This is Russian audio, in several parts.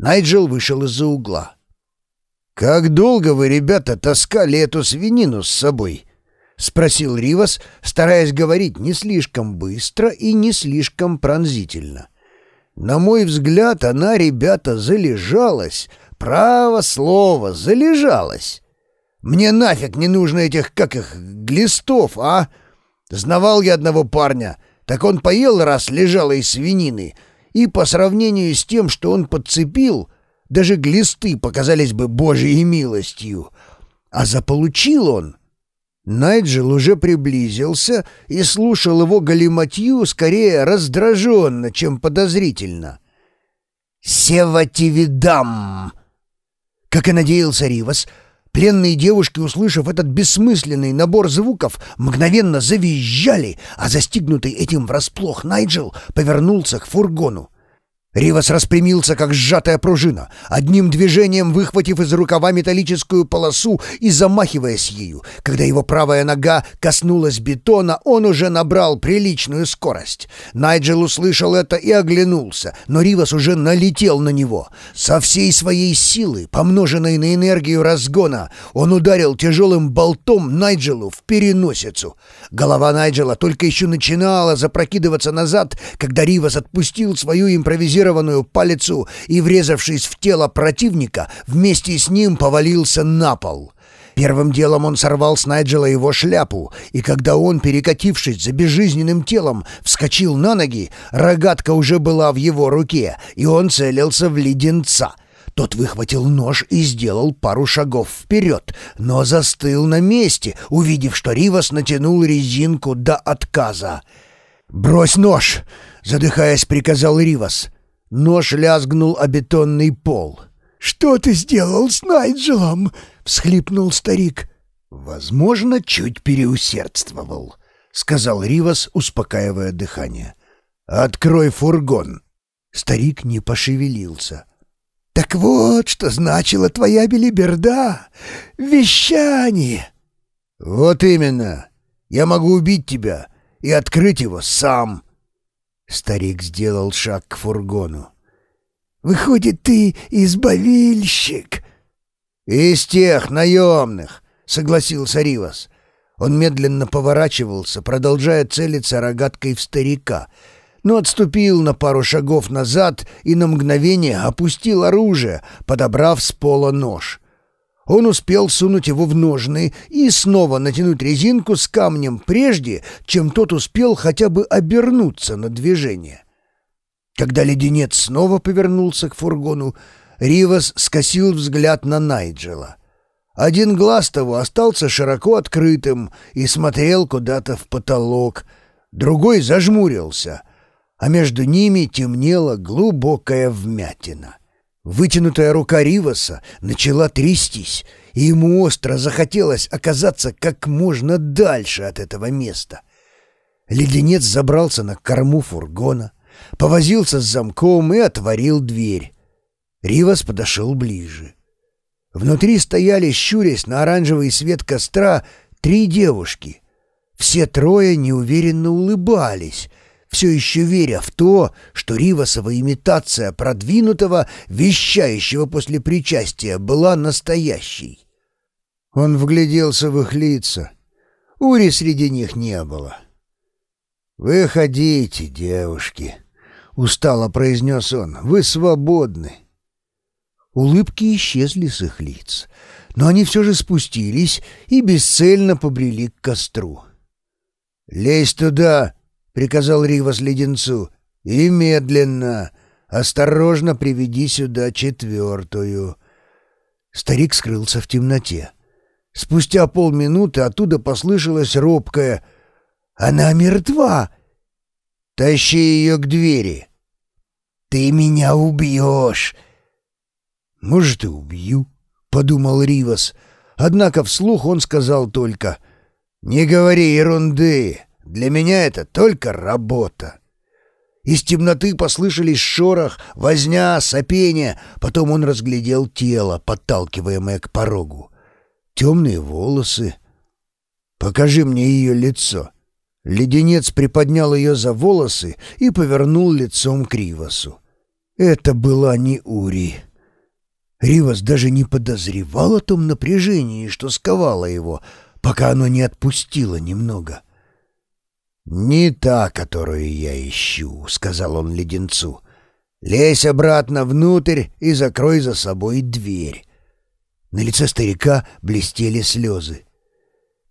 Найджел вышел из-за угла. «Как долго вы, ребята, таскали эту свинину с собой?» — спросил Ривас, стараясь говорить не слишком быстро и не слишком пронзительно. «На мой взгляд, она, ребята, залежалась. Право слово, залежалась. Мне нафиг не нужно этих, как их, глистов, а? Знавал я одного парня, так он поел раз лежалой свинины — и по сравнению с тем, что он подцепил, даже глисты показались бы божьей милостью. А заполучил он... Найджел уже приблизился и слушал его галиматью скорее раздраженно, чем подозрительно. «Севативидам!» Как и надеялся Ривас, Пленные девушки, услышав этот бессмысленный набор звуков, мгновенно завизжали, а застигнутый этим врасплох Найджел повернулся к фургону. Ривас распрямился, как сжатая пружина, одним движением выхватив из рукава металлическую полосу и замахиваясь ею. Когда его правая нога коснулась бетона, он уже набрал приличную скорость. Найджел услышал это и оглянулся, но Ривас уже налетел на него. Со всей своей силы, помноженной на энергию разгона, он ударил тяжелым болтом Найджелу в переносицу. Голова Найджела только еще начинала запрокидываться назад, когда Ривас отпустил свою импровизированную импровизированную палицу и, врезавшись в тело противника, вместе с ним повалился на пол. Первым делом он сорвал с Найджела его шляпу, и когда он, перекатившись за безжизненным телом, вскочил на ноги, рогатка уже была в его руке, и он целился в леденца. Тот выхватил нож и сделал пару шагов вперед, но застыл на месте, увидев, что Ривас натянул резинку до отказа. «Брось нож!» — задыхаясь, приказал Ривас. Нож лязгнул о бетонный пол. «Что ты сделал с Найджелом?» — всхлипнул старик. «Возможно, чуть переусердствовал», — сказал Ривас, успокаивая дыхание. «Открой фургон». Старик не пошевелился. «Так вот, что значила твоя белиберда! Вещание!» «Вот именно! Я могу убить тебя и открыть его сам!» Старик сделал шаг к фургону. «Выходит, ты избавильщик?» «Из тех наемных», — согласился Ривас. Он медленно поворачивался, продолжая целиться рогаткой в старика, но отступил на пару шагов назад и на мгновение опустил оружие, подобрав с пола нож. Он успел сунуть его в ножны и снова натянуть резинку с камнем прежде, чем тот успел хотя бы обернуться на движение. Когда леденец снова повернулся к фургону, Ривас скосил взгляд на Найджела. Один глаз того остался широко открытым и смотрел куда-то в потолок, другой зажмурился, а между ними темнела глубокая вмятина. Вытянутая рука Риваса начала трястись, и ему остро захотелось оказаться как можно дальше от этого места. Леденец забрался на корму фургона, повозился с замком и отворил дверь. Ривас подошел ближе. Внутри стояли, щурясь на оранжевый свет костра, три девушки. Все трое неуверенно улыбались, все еще веря в то, что Ривасова имитация продвинутого, вещающего после причастия, была настоящей. Он вгляделся в их лица. Ури среди них не было. «Выходите, девушки», — устало произнес он, — «вы свободны». Улыбки исчезли с их лиц, но они все же спустились и бесцельно побрели к костру. «Лезь туда!» — приказал Ривас леденцу. «И медленно. Осторожно приведи сюда четвертую». Старик скрылся в темноте. Спустя полминуты оттуда послышалось робкое «Она мертва!» «Тащи ее к двери!» «Ты меня убьешь!» «Может, и убью», — подумал Ривас. Однако вслух он сказал только «Не говори ерунды!» Для меня это только работа. Из темноты послышались шорох, возня, сопение. Потом он разглядел тело, подталкиваемое к порогу. Темные волосы. «Покажи мне ее лицо». Леденец приподнял ее за волосы и повернул лицом к Ривасу. Это была не Ури. Ривас даже не подозревал о том напряжении, что сковало его, пока оно не отпустило немного. «Не та, которую я ищу», — сказал он леденцу. «Лезь обратно внутрь и закрой за собой дверь». На лице старика блестели слезы.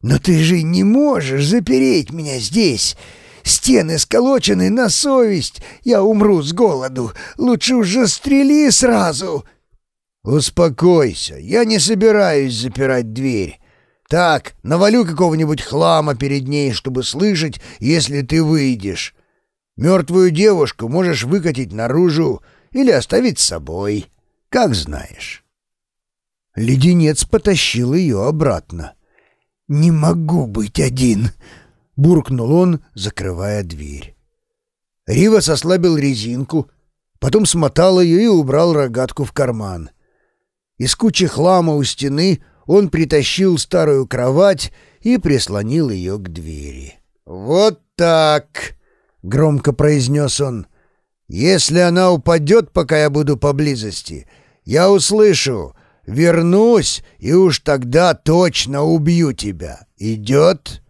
«Но ты же не можешь запереть меня здесь! Стены сколочены на совесть! Я умру с голоду! Лучше уже стрели сразу!» «Успокойся, я не собираюсь запирать дверь. Так, навалю какого-нибудь хлама перед ней, чтобы слышать, если ты выйдешь. Мертвую девушку можешь выкатить наружу или оставить с собой, как знаешь». Леденец потащил ее обратно. «Не могу быть один», — буркнул он, закрывая дверь. Рива сослабил резинку, потом смотал ее и убрал рогатку в карман — из кучи хлама у стены он притащил старую кровать и прислонил ее к двери. «Вот так!» — громко произнес он. «Если она упадет, пока я буду поблизости, я услышу, вернусь и уж тогда точно убью тебя. Идет?»